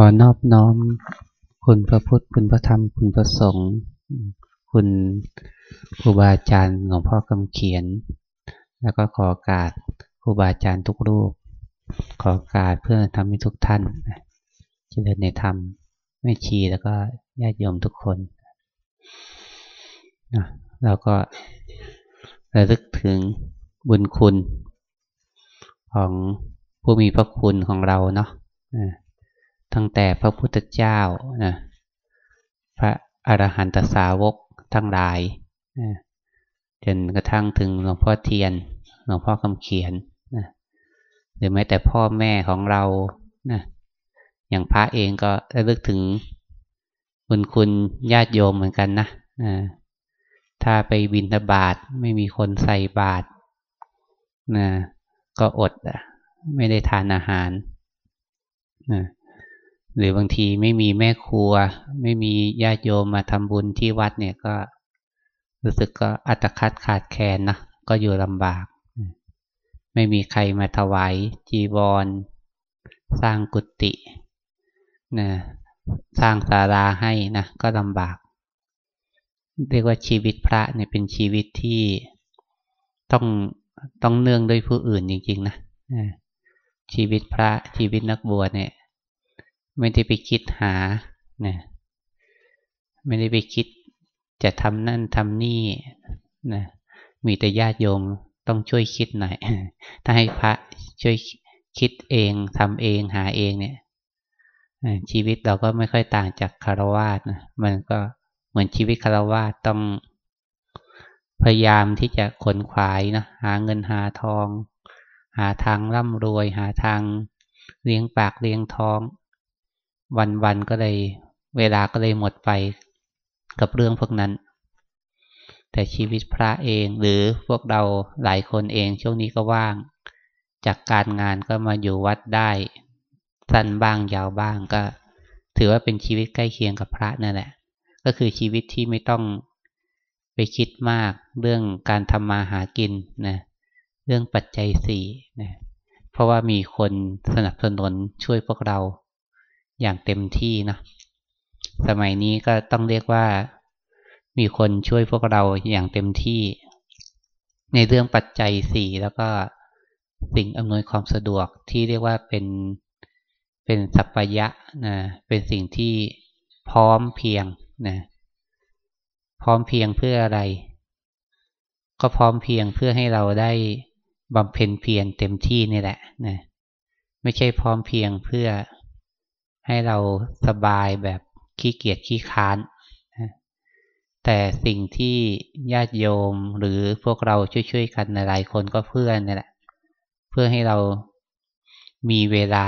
ขอนอบน้อม คุณพระพุทธ คุณพระธรรม คุณพระสงฆ์ คุณครูบาอาจารย์หลวงพ่อคำเขียน แล้วก็ขอการครูบาอาจารย์ทุกรูป ขอการเพื่อทำให้ทุกท่านเจริญในธรรมไม่ชีแล้วก็ญาติโยมทุกคนนะเราก็ระลึกถึงบุญคุณของผู้มีพระคุณของเราเนาะ ตั้งแต่พระพุทธเจ้านะพระอรหันตสาวกทั้งหลายนะจนกระทั่งถึงหลวงพ่อเทียน หลวงพ่อคำเขียนนะหรือแม้แต่พ่อแม่ของเรานะอย่างพระเองก็ระลึกถึงบุญคุณญาติโยมเหมือนกันนะนะถ้าไปบินทบาทไม่มีคนใส่บาตรนะก็อดไม่ได้ทานอาหารนะ หรือบางทีไม่มีแม่ครัว ไม่มีญาติโยมมาทำบุญที่วัดเนี่ยก็รู้สึกก็อัตคัดขาดแคลนนะก็อยู่ลำบาก ไม่มีใครมาถวายจีวร สร้างกุฏินะสร้างศาลาให้นะก็ลำบาก เรียกว่าชีวิตพระเนี่ยเป็นชีวิตที่ต้องต้องเนื่องด้วยผู้อื่นจริง ๆ นะชีวิตพระชีวิตนักบวชเนี่ย ไม่ได้ไปคิดหานะไม่ได้ไปคิด จะทำนั่นทำนี่นะมีแต่ญาติโยมต้องช่วยคิดหน่อย ถ้าให้พระช่วยคิดเองทำเองหาเองเนี่ยชีวิตเราก็ไม่ค่อยต่างจากคารวาสนะมันก็เหมือนชีวิตคารวาสต้องพยายามที่จะขนขวายนะหาเงินหาทอง หาทางร่ำรวย หาทางเลี้ยงปากเลี้ยงท้อง วันๆก็เลยเวลาก็เลยหมดไปกับเรื่องพวกนั้น แต่ชีวิตพระเองหรือพวกเราหลายคนเองช่วงนี้ก็ว่าง จากการงานก็มาอยู่วัดได้สั้นบ้างยาวบ้างก็ ถือว่าเป็นชีวิตใกล้เคียงกับพระนั่นแหละ ก็คือชีวิตที่ไม่ต้องไปคิดมากเรื่องการทำมาหากินนะเรื่องปัจจัยสี่นะเพราะว่ามีคนสนับสนุนช่วยพวกเรา อย่างเต็มที่นะสมัยนี้ก็ต้องเรียกว่ามีคนช่วยพวกเราอย่างเต็มที่ ในเรื่องปัจจัยสี่แล้วก็สิ่งอำนวยความสะดวกที่เรียกว่าเป็นเป็นสัพยะนะเป็นสิ่งที่พร้อมเพียงนะพร้อมเพียงเพื่ออะไร ก็พร้อมเพียงเพื่อให้เราได้บำเพ็ญเพียรเต็มที่นี่แหละนะไม่ใช่พร้อมเพียงเพื่อ ให้เราสบายแบบขี้เกียจขี้ค้านแต่สิ่งที่ญาติโยมหรือพวกเราช่วยๆกันหลายคนก็เพื่อนนี่แหละ เพื่อให้เรามีเวลา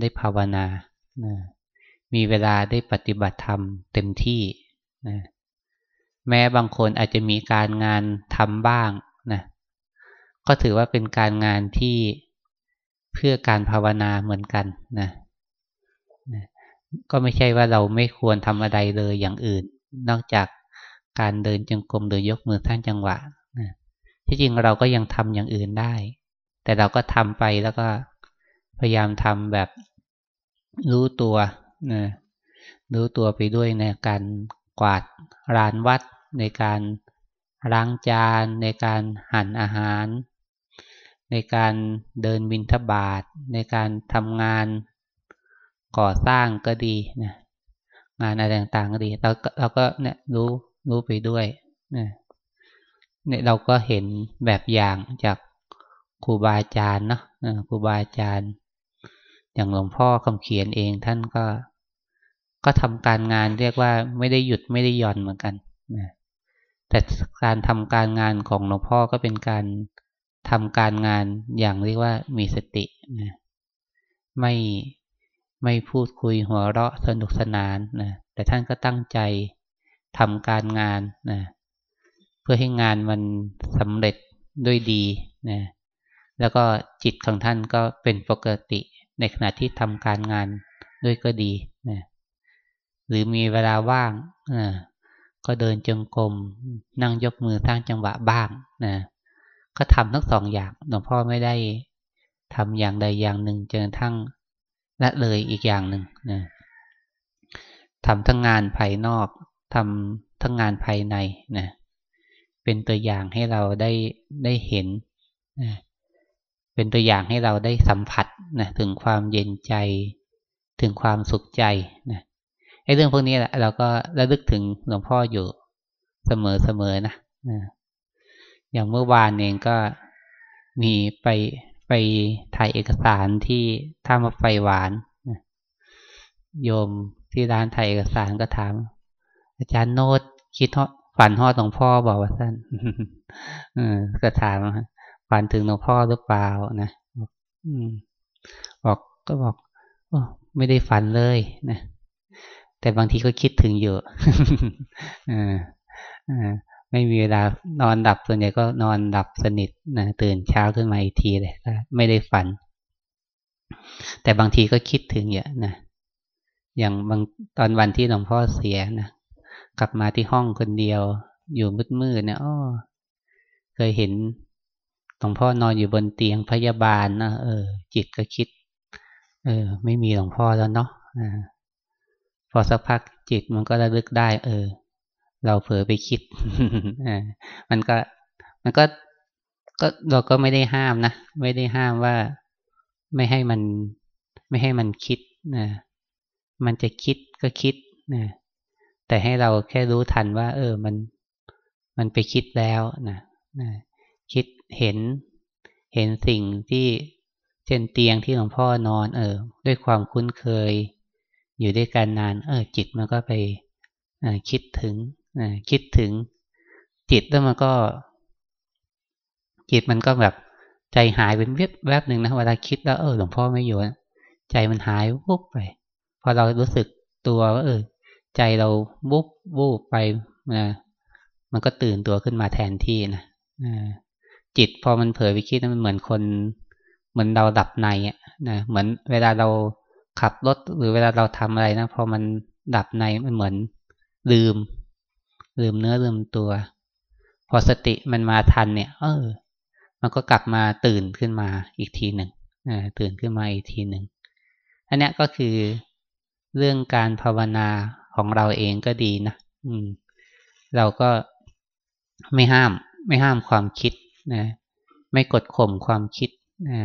ได้ภาวนามีเวลาได้ปฏิบัติธรรมเต็มที่นะแม้บางคนอาจจะมีการงานทำบ้างนะก็ถือว่าเป็นการงานที่เพื่อการภาวนาเหมือนกันนะ ก็ไม่ใช่ว่าเราไม่ควรทำอะไรเลยอย่างอื่น นอกจากการเดินจงกรมหรือยกมือสร้างจังหวะนะที่จริงเราก็ยังทำอย่างอื่นได้ แต่เราก็ทำไปแล้วก็พยายามทำแบบรู้ตัวนะรู้ตัวไปด้วยในการกวาดรานวัด ในการล้างจาน ในการหั่นอาหาร ในการเดินบินทบาทในการทำงาน ก่อสร้างก็ดีนะงานอะไรต่างๆก็ดีเราเราก็เนี่ยรู้รู้ไปด้วยนะเนี่ยเราก็เห็นแบบอย่างจากครูบาอาจารย์เนาะครูบาอาจารย์ อย่างหลวงพ่อคำเขียนเองท่านก็ ก็ทำการงานเรียกว่าไม่ได้หยุดไม่ได้หย่อนเหมือนกันนะแต่การทำการงานของหลวงพ่อก็เป็นการทำการงานอย่างเรียกว่ามีสตินะไม่ ไม่พูดคุยหัวเราะสนุกสนานนะแต่ท่านก็ตั้งใจทำการงานนะเพื่อให้งานมันสำเร็จด้วยดีนะแล้วก็จิตของท่านก็เป็นปกติในขณะที่ทำการงานด้วยก็ดีนะหรือมีเวลาว่างนะก็เดินจงกรมนั่งยกมือสร้างจังหวะบ้างนะก็ทำทั้งสองอย่างหลวงพ่อไม่ได้ทำอย่างใดอย่างหนึ่งจนทั้ง ละเลยอีกอย่างหนึ่งนะทำทั้งงานภายนอกทำทั้งงานภายในนะเป็นตัวอย่างให้เราได้ได้เห็นนะเป็นตัวอย่างให้เราได้สัมผัสนะถึงความเย็นใจ ถึงความสุขใจนะไอ้เรื่องพวกนี้แหละเราก็ระลึกถึงหลวงพ่ออยู่เสมอๆนะนะอย่างเมื่อวานเองก็มีไป ไปถ่ายเอกสารที่ท่ามาไฟหวานโยมที่ร้านถ่ายเอกสารก็ถาม อาจารย์โน้ตคิดฝันฮอดหลวงพ่อบอกว่าสั้นก็ถามฝันถึงหลวงพ่อหรือเปล่านะบอกก็บอกไม่ได้ฝันเลยนะแต่บางทีก็คิดถึงอยู่ ไม่มีเวลานอนดับส่วนใหญ่ก็นอนดับสนิทนะตื่นเช้าขึ้นมาอีกทีเลยไม่ได้ฝัน แต่บางทีก็คิดถึงเยอะนะอย่างบางตอนวันที่หลวงพ่อเสียนะกลับมาที่ห้องคนเดียว อยู่มืดๆเนี่ยอ้อเคยเห็นหลวงพ่อนอนอยู่บนเตียงพยาบาลนะเออ จิตก็คิด เออ ไม่มีหลวงพ่อแล้วเนาะพอสักพักจิตมันก็ระลึกได้ เออ เราเผลอไปคิดมันก็มันก็ก็เราก็ไม่ได้ห้ามนะ ไม่ได้ห้ามว่าไม่ให้มันไม่ให้มันคิดนะมันจะคิดก็คิดนะแต่ให้เราแค่รู้ทันว่า เออมันมันไปคิดแล้วนะนะคิดเห็นเห็นสิ่งที่เช่นเตียงที่หลวงพ่อนอน เออ ด้วยความคุ้นเคย อยู่ด้วยกันนาน เออ จิตมันก็ไปคิดถึง คิดถึงจิตแล้วมันก็ จิตมันก็แบบใจหายเป็นเวบแวบหนึ่งนะเวลาคิดแล้วเออหลวงพ่อไม่อยู่ใจมันหายวุบไป พอเรารู้สึกตัวว่าเออ ใจเราบุบวูบไปนะมันก็ตื่นตัวขึ้นมาแทนที่นะจิตพอมันเผลอไปคิดมันเหมือนคน เหมือนเราดับในอะนะเหมือนเวลาเราขับรถหรือเวลาเราทำอะไรนะพอมันดับในมันเหมือนลืม ลืมเนื้อลืมตัว พอสติมันมาทันเนี่ย เออ มันก็กลับมาตื่นขึ้นมาอีกทีหนึ่งตื่นขึ้นมาอีกทีหนึ่งอันนี้ก็คือเรื่องการภาวนาของเราเองก็ดีนะอืม เราก็ไม่ห้าม ไม่ห้ามความคิดนะไม่กดข่มความคิดนะ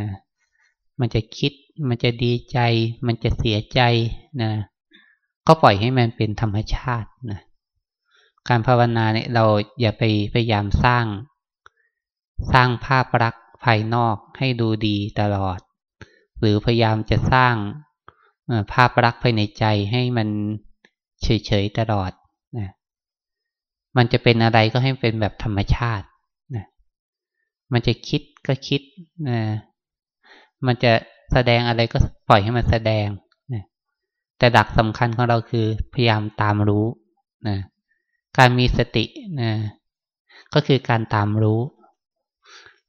มันจะคิด มันจะดีใจ มันจะเสียใจนะก็ปล่อยให้มันเป็นธรรมชาตินะ การภาวนาเนี่ยเราอย่าไปพยายามสร้าง สร้างภาพลักษณ์ภายนอกให้ดูดีตลอด หรือพยายามจะสร้างภาพรักษณ์ภายในใจให้มันเฉยๆตลอดนะมันจะเป็นอะไรก็ให้เป็นแบบธรรมชาตินะมันจะคิดก็คิดนะมันจะแสดงอะไรก็ปล่อยให้มันแสดงนะแต่ดักสำคัญของเราคือพยายามตามรู้นะ การมีสตินะก็คือการตามรู้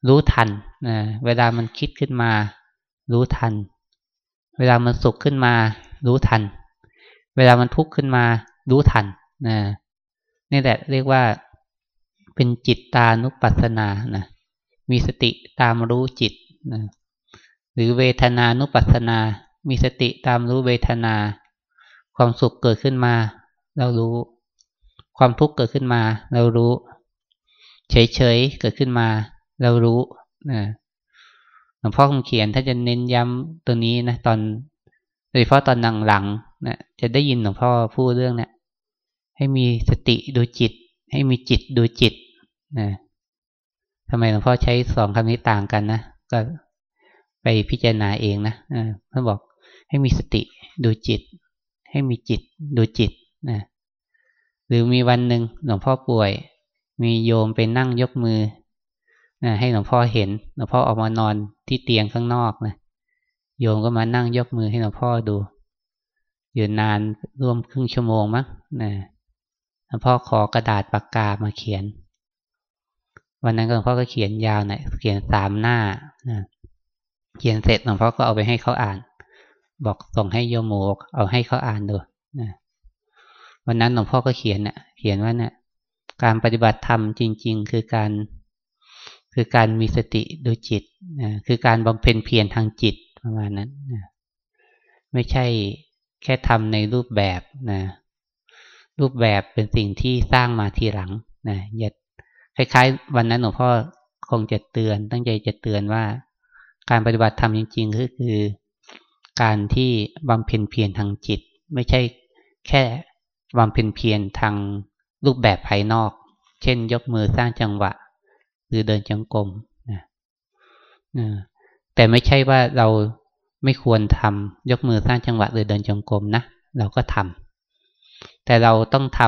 รู้ทันนะเวลามันคิดขึ้นมา รู้ทัน เวลามันสุขขึ้นมา รู้ทัน เวลามันทุกข์ขึ้นมา รู้ทันนะนี่แหละเรียกว่าเป็นจิตตานุปัสสนานะมีสติตามรู้จิตนะหรือเวทนานุปัสสนา มีสติตามรู้เวทนา ความสุขเกิดขึ้นมา เรารู้ ความทุกข์เกิดขึ้นมาเรารู้ เฉยๆเกิดขึ้นมาเรารู้นะหลวงพ่อคงเขียนถ้าจะเน้นย้ำตัวนี้นะตอนโดยเฉพาะตอนหลังๆนะจะได้ยินหลวงพ่อพูดเรื่องเนะี่ยให้มีสติดูจิต ให้มีจิตดูจิตนะทำไมหลวงพ่อใช้สองคำนี้ต่างกันนะก็ไปพิจารณาเองนะท่านบอกให้มีสติดูจิต ให้มีจิตดูจิตนะ หรือมีวันหนึ่งหลวงพ่อป่วย มีโยมไปนั่งยกมือนะให้หลวงพ่อเห็นหลวงพ่อออกมานอนที่เตียงข้างนอกนะโยมก็มานั่งยกมือให้หลวงพ่อดู อยู่นานร่วมครึ่งชั่วโมงมั้งนะหลวงพ่อขอกระดาษปากกามาเขียน วันนั้นหลวงพ่อก็เขียนยาวหน่อยเขียนสามหน้านะเขียนเสร็จหลวงพ่อก็เอาไปให้เขาอ่าน บอกส่งให้โยมโมกเอาให้เขาอ่านดู วันนั้นหลวงพ่อก็เขียนเนะ่ยเขียนว่าเนะี่ยการปฏิบัติธรรมจริง ๆ คือการ คือการมีสติดูจิตนะคือการบำเพ็ญเพียรทางจิตประมาณนั้นนะไม่ใช่แค่ทำในรูปแบบนะ รูปแบบเป็นสิ่งที่สร้างมาทีหลังนะอย่าคล้ายๆ วันนั้นหลวงพ่อคงจะเตือน ตั้งใจจะเตือนว่า การปฏิบัติธรรมจริง ๆ ก็คือ การที่บำเพ็ญเพียรทางจิต ไม่ใช่แค่ บำเพ็ญเพียรทางรูปแบบภายนอก เช่น ยกมือสร้างจังหวะ หรือเดินจงกรมนะแต่ไม่ใช่ว่าเราไม่ควรทำยกมือสร้างจังหวะ หรือเดินจงกรมนะเราก็ทำแต่เราต้องท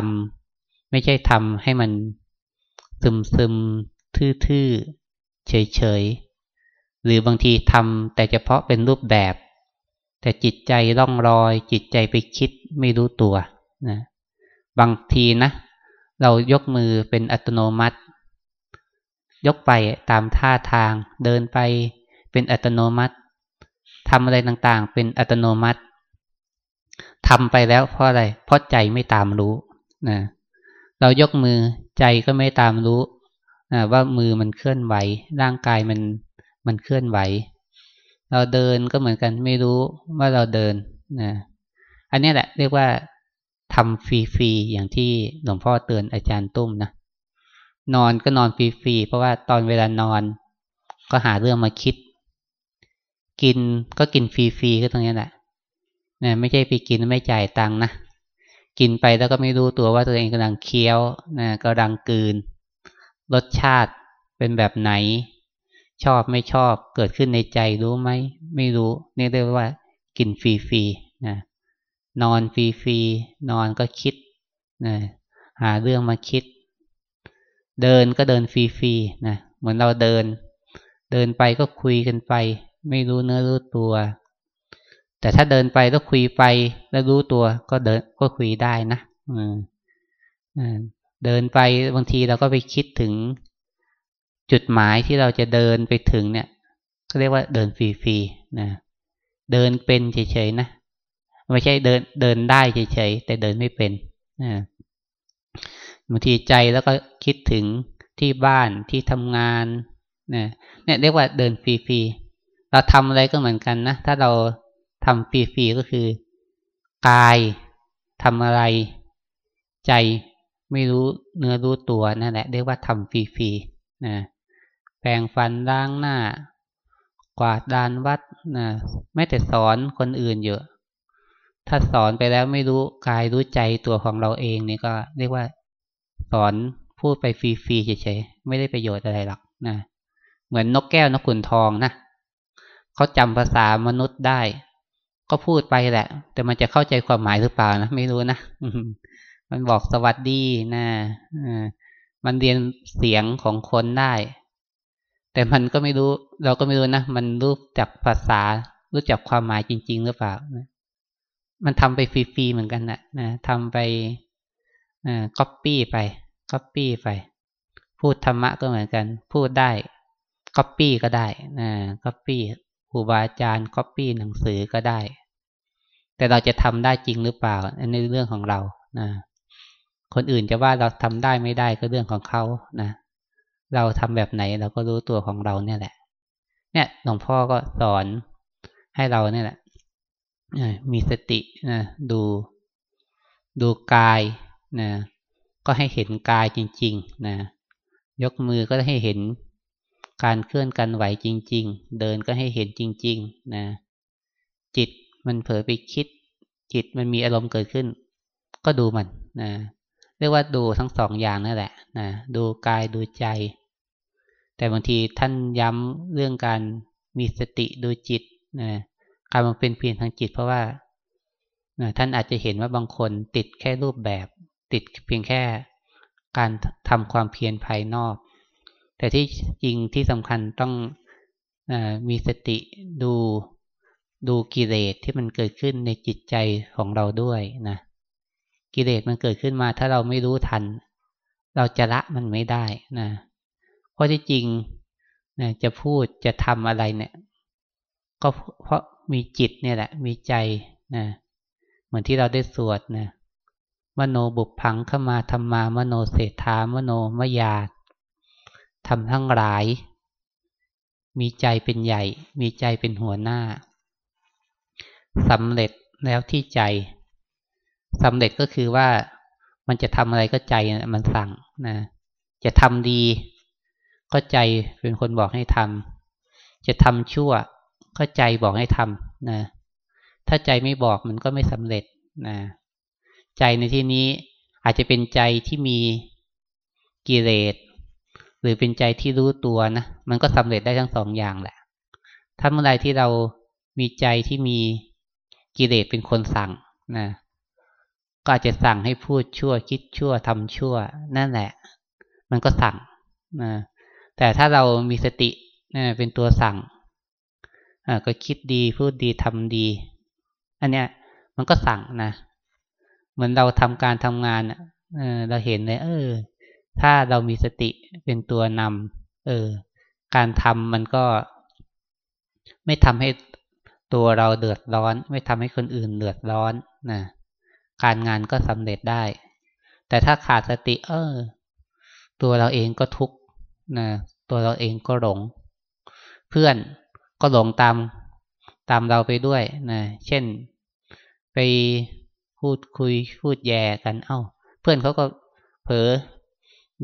ำไม่ใช่ทำให้มันซึมซึมทื่อๆเฉยๆหรือบางทีทำแต่เฉพาะเป็นรูปแบบ แต่จิตใจร่องรอย จิตใจไปคิดไม่รู้ตัว นะบางทีนะเรายกมือเป็นอัตโนมัติ ยกไปตามท่าทาง เดินไปเป็นอัตโนมัติทำอะไรต่างๆ เป็นอัตโนมัติทำไปแล้วเพราะอะไร เพราะใจไม่ตามรู้นะเรายกมือใจก็ไม่ตามรู้นะว่ามือมันเคลื่อนไหว ร่างกายมันมันเคลื่อนไหว เราเดินก็เหมือนกันไม่รู้ว่าเราเดินนะอันนี้แหละเรียกว่า ทำฟรีๆอย่างที่หลวงพ่อเตือนอาจารย์ตุ้มนะนอนก็นอนฟรีๆเพราะว่าตอนเวลานอนก็หาเรื่องมาคิด กินก็กินฟรีๆก็ตรงนี้แหละนะไม่ใช่ไปกินไม่จ่ายตังค์นะกินไปแล้วก็ไม่รู้ตัวว่าตัวเองกำลังเคี้ยวนะกำลังกืน รสชาติเป็นแบบไหน ชอบไม่ชอบเกิดขึ้นในใจรู้ไหมไม่รู้นี่เรียกว่ากินฟรีๆนะ นอนฟรีๆนอนก็คิดนะหาเรื่องมาคิด เดินก็เดินฟรีๆนะเหมือนเราเดิน เดินไปก็คุยกันไป ไม่รู้เนื้อรู้ตัว แต่ถ้าเดินไปแล้วคุยไปแล้วรู้ตัวก็เดินก็คุยได้นะเดินไปบางทีเราก็ไปคิดถึงจุดหมายที่เราจะเดินไปถึงเนี่ยก็เรียกว่าเดินฟรีๆนะเดินเป็นเฉยๆนะ ไม่ใช่เดินเดินได้เฉยๆแต่เดินไม่เป็นนะบางทีใจแล้วก็คิดถึงที่บ้านที่ทำงานนะเนี่ยเรียกว่าเดินฟรีๆเราทำอะไรก็เหมือนกันนะถ้าเราทำฟรีๆก็คือกายทำอะไร ใจไม่รู้เนื้อรู้ตัวนั่นแหละเรียกว่าทำฟรีๆนะแปรงฟันล้างหน้า กวาดดานวัดนะไม่แต่สอนคนอื่นเยอะ ถ้าสอนไปแล้วไม่รู้กายรู้ใจตัวของเราเองนี่ก็เรียกว่า สอนพูดไปฟรีๆเฉยๆไม่ได้ประโยชน์อะไรหรอกนะเหมือนนกแก้วนกขุนทองนะเขาจำภาษามนุษย์ได้ ก็พูดไปแหละ แต่มันจะเข้าใจความหมายหรือเปล่านะไม่รู้นะมันบอกสวัสดีนะมันเรียนเสียงของคนได้ แต่มันก็ไม่รู้ เราก็ไม่รู้นะมันรู้จักภาษารู้จักความหมายจริง ๆ หรือเปล่านะ มันทำไปฟรีๆเหมือนกันนะนะทำไปก๊อปปี้ไปก๊อปปี้ไป พูดธรรมะก็เหมือนกัน พูดได้ก๊อปปี้ก็ได้นะก๊อปปี้ครูบาอาจารย์ก๊อปปี้หนังสือก็ได้ แต่เราจะทำได้จริงหรือเปล่าอันนี้เรื่องของเรานะคนอื่นจะว่าเราทำได้ไม่ได้ก็เรื่องของเขานะเราทำแบบไหนเราก็รู้ตัวของเราเนี่ยแหละ เนี่ยหลวงพ่อก็สอนให้เราเนี่ยแหละ มีสตินะดูดูกายนะก็ให้เห็นกายจริง ๆนะยกมือก็ให้เห็นการเคลื่อนกันไหวจริง ๆ เดินก็ให้เห็นจริง ๆ นะ จิตมันเผลอไปคิด จิตมันมีอารมณ์เกิดขึ้น ก็ดูมันนะเรียกว่าดูทั้งสองอย่างนั่นแหละนะดูกายดูใจ แต่บางทีท่านย้ำเรื่องการมีสติดูจิตนะ การมันเป็นเพียงทางจิตเพราะว่าท่านอาจจะเห็นว่าบางคนติดแค่รูปแบบ ติดเพียงแค่การทำความเพียรภายนอก แต่ที่จริงที่สำคัญต้องอมีสติดูดูกิเลสที่มันเกิดขึ้นในจิตใจของเราด้วยนะกิเลสมันเกิดขึ้นมา ถ้าเราไม่รู้ทัน เราจะละมันไม่ได้นะเพราะที่จริงนะจะพูดจะทำอะไรเนี่ย ก็เพราะ มีจิตเนี่ยแหละ มีใจนะเหมือนที่เราได้สวดนะมโนบุพังเข้ามาธรรมามโนเศรษฐามโนมยาทำทั้งหลาย มีใจเป็นใหญ่ มีใจเป็นหัวหน้าสำเร็จแล้วที่ใจสำเร็จก็คือว่ามันจะทำอะไรก็ใจมันสั่งนะจะทำดี ก็ใจเป็นคนบอกให้ทำจะทำชั่ว ก็ใจบอกให้ทำนะ ถ้าใจไม่บอกมันก็ไม่สำเร็จนะ ใจในที่นี้อาจจะเป็นใจที่มีกิเลสหรือเป็นใจที่รู้ตัวนะ มันก็สำเร็จได้ทั้งสองอย่างแหละ ถ้าเมื่อไรที่เรามีใจที่มีกิเลสเป็นคนสั่งนะ ก็อาจจะสั่งให้พูดชั่ว คิดชั่วทำชั่ว นั่นแหละ มันก็สั่งนะแต่ถ้าเรามีสตินะเป็นตัวสั่ง ก็คิดดีพูดดีทำดี อันเนี้ย มันก็สั่งนะเหมือนเราทำการทำงานเออเราเห็นเลย เออ ถ้าเรามีสติเป็นตัวนำเออ การทำมันก็ ไม่ทำให้ตัวเราเดือดร้อน ไม่ทำให้คนอื่นเดือดร้อนนะการงานก็สำเร็จได้ แต่ถ้าขาดสติ เออ ตัวเราเองก็ทุกข์นะตัวเราเองก็หลง เพื่อน ก็หลงตามตามเราไปด้วยนะเช่นไปพูดคุยพูดแย่กัน เอา้า เพื่อนเขาก็เผลอ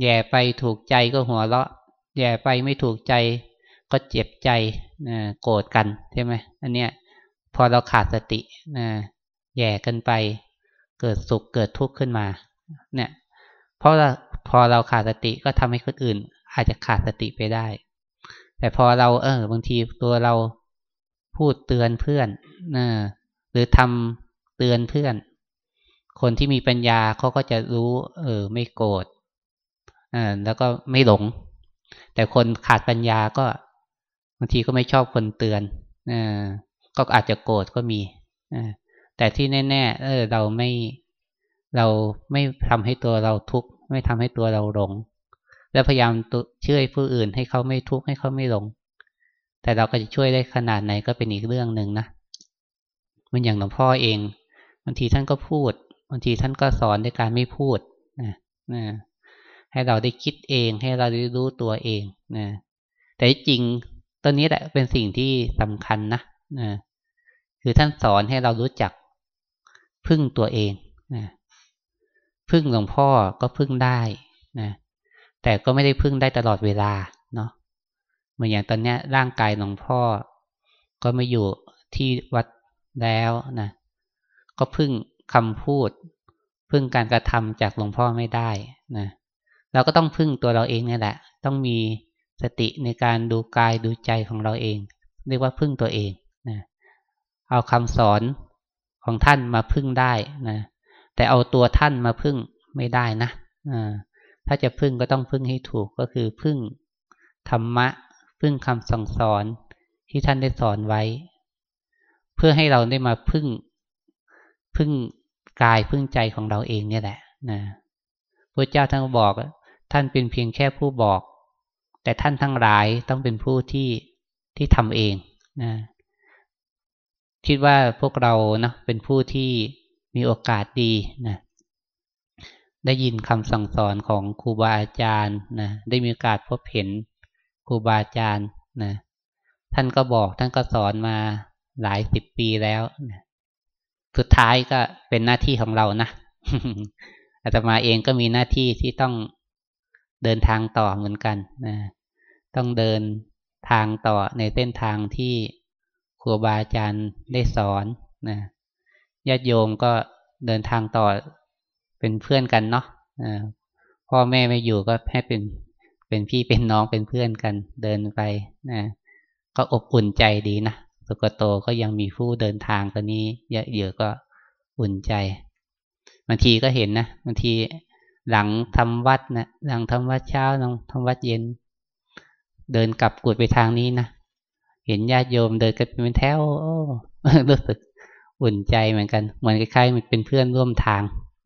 แย่ไปถูกใจก็หัวเราะ แย่ไปไม่ถูกใจ ก็เจ็บใจนะโกรธกันใช่ไหมอันเนี้ยพอเราขาดสตินะแย่กันไป เกิดสุขเกิดทุกข์ขึ้นมา เนี่ย เพราะเราพอเราขาดสติก็ทำให้คนอื่น อาจจะขาดสติไปได้ แต่พอเราเออบางทีตัวเราพูดเตือนเพื่อนนะหรือทำเตือนเพื่อน คนที่มีปัญญาเขาก็จะรู้ เออ ไม่โกรธอ่าแล้วก็ไม่หลง แต่คนขาดปัญญาก็บางทีก็ไม่ชอบคนเตือนอ่าก็อาจจะโกรธก็มีอ่าแต่ที่แน่ ๆ เออ เราไม่เราไม่ทำให้ตัวเราทุกข์ไม่ทำให้ตัวเราหลง แล้วพยายามช่วยผู้อื่นให้เขาไม่ทุกข์ให้เขาไม่หลง แต่เราก็จะช่วยได้ขนาดไหนก็เป็นอีกเรื่องหนึ่งนะมันอย่างหลวงพ่อเองบางทีท่านก็พูดบางทีท่านก็สอนในการไม่พูดนะนะให้เราได้คิดเองให้เราได้รู้ตัวเองนะแต่จริงตัวนี้แหละเป็นสิ่งที่สำคัญนะนะคือท่านสอนให้เรารู้จักพึ่งตัวเองนะพึ่งหลวงพ่อก็พึ่งได้นะ แต่ก็ไม่ได้พึ่งได้ตลอดเวลาเนาะเหมือนอย่างตอนนี้ร่างกายหลวงพ่อ ก็ไม่อยู่ที่วัดแล้วนะก็พึ่งคำพูด พึ่งการกระทำจากหลวงพ่อไม่ได้นะเราก็ต้องพึ่งตัวเราเองนี่แหละ ต้องมีสติในการดูกายดูใจของเราเอง เรียกว่าพึ่งตัวเองนะเอาคำสอนของท่านมาพึ่งได้นะแต่เอาตัวท่านมาพึ่งไม่ได้นะอ่า ถ้าจะพึ่งก็ต้องพึ่งให้ถูกก็คือพึ่งธรรมะ พึ่งคำสั่งสอนที่ท่านได้สอนไว้ เพื่อให้เราได้มาพึ่ง พึ่งกายพึ่งใจของเราเองเนี่ยแหละนะพระเจ้าท่านบอก ท่านเป็นเพียงแค่ผู้บอก แต่ท่านทั้งหลายต้องเป็นผู้ที่ที่ทำเองนะคิดว่าพวกเราเนาะเป็นผู้ที่มีโอกาสดีนะ ได้ยินคำสั่งสอนของครูบาอาจารย์นะได้มีโอกาสพบเห็นครูบาอาจารย์นะท่านก็บอกท่านก็สอนมาหลายสิบปีแล้วนะสุดท้ายก็เป็นหน้าที่ของเรานะอาตมาเองก็มีหน้าที่ที่ต้องเดินทางต่อเหมือนกันนะต้องเดินทางต่อในเส้นทางที่ครูบาอาจารย์ได้สอนนะญาติโยมก็เดินทางต่อ เป็นเพื่อนกันเนาะพ่อแม่ไม่อยู่ก็ให้เป็นเป็นพี่เป็นน้องเป็นเพื่อนกันเดินไปนะก็อบอุ่นใจดีนะสุกโตก็ยังมีผู้เดินทางตัวนี้เยอะๆก็อุ่นใจบางทีก็เห็นนะบางทีหลังทำวัดนะหลังทำวัดเช้าหลังทำวัดเย็น เดินกลับกุดไปทางนี้นะเห็นญาติโยมเดินกันเป็นแถวโอ้รู้สึกอุ่นใจเหมือนกัน เหมือนคล้ายๆมันเป็นเพื่อนร่วมทาง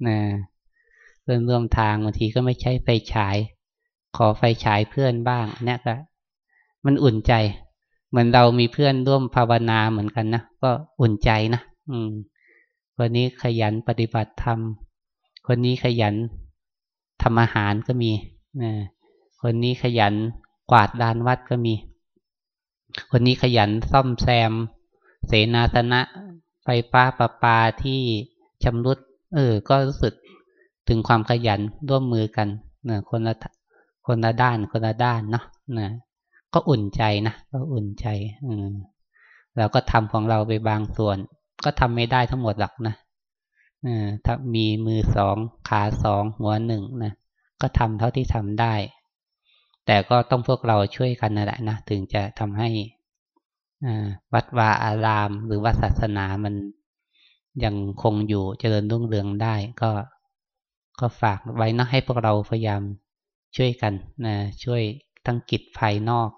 นะเพื่อนร่วมทางบางทีก็ไม่ใช่ไฟฉาย ขอไฟฉายเพื่อนบ้างเนี่ยก็มันอุ่นใจ เหมือนเรามีเพื่อนร่วมภาวนาเหมือนกันนะก็อุ่นใจนะอืมคนนี้ขยันปฏิบัติธรรมคนนี้ขยันทำอาหารก็มีนะคนนี้ขยันกวาดลานวัดก็มี คนนี้ขยันซ่อมแซม เสนาสนะไฟฟ้าประปาที่ชำรุด เออ ก็รู้สึกถึงความขยันร่วมมือกันนะคนละคนละด้านคนละด้านเนาะนะก็อุ่นใจนะก็อุ่นใจอืมเราก็ทำของเราไปบางส่วน ก็ทำไม่ได้ทั้งหมดหรอกนะถ้ามีมือสองขาสองหัวหนึ่งนะก็ทำเท่าที่ทำได้ แต่ก็ต้องพวกเราช่วยกันนั่นแหละนะถึงจะทำให้วัดวาอารามหรือว่าศาสนามัน ยังคงอยู่เจริญรุ่งเรืองได้ก็ก็ฝากไว้นะให้พวกเราพยายามช่วยกันนะช่วยทั้งกิจภายนอก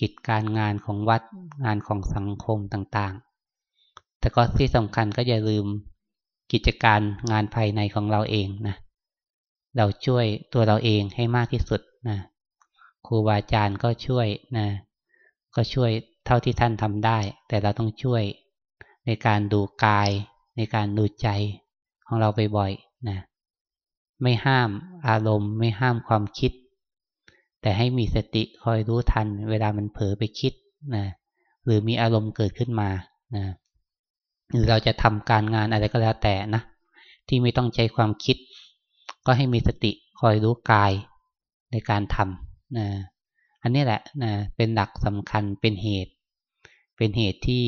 กิจการงานของวัดงานของสังคมต่างๆ แต่ก็ที่สำคัญก็อย่าลืมกิจการงานภายในของเราเองนะเราช่วยตัวเราเองให้มากที่สุดนะครูบาอาจารย์ก็ช่วยนะก็ช่วยเท่าที่ท่านทำได้ แต่เราต้องช่วยในการดูกาย ในการดูใจของเราบ่อยๆนะไม่ห้ามอารมณ์ ไม่ห้ามความคิด แต่ให้มีสติคอยรู้ทัน เวลามันเผลอไปคิดนะหรือมีอารมณ์เกิดขึ้นมานะหรือเราจะทำการงานอะไรก็แล้วแต่นะที่ไม่ต้องใช้ความคิด ก็ให้มีสติคอยรู้กายในการทำนะอันนี้แหละนะเป็นหลักสำคัญเป็นเหตุ เป็นเหตุที่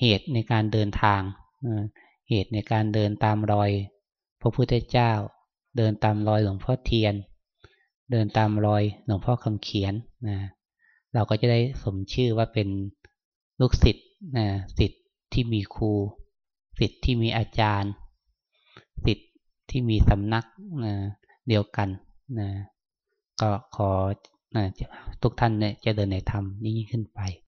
เหตุในการเดินทาง เหตุในการเดินตามรอย พระพุทธเจ้า เดินตามรอยหลวงพ่อเทียน เดินตามรอยหลวงพ่อคำเขียนนะเราก็จะได้สมชื่อว่าเป็นลูกศิษย์นะศิษย์ที่มีครูศิษย์ที่มีอาจารย์ศิษย์ที่มีสำนักนะเดียวกันนะก็ขอนะทุกท่านเนี่ยจะเดินในธรรมยิ่งขึ้นไป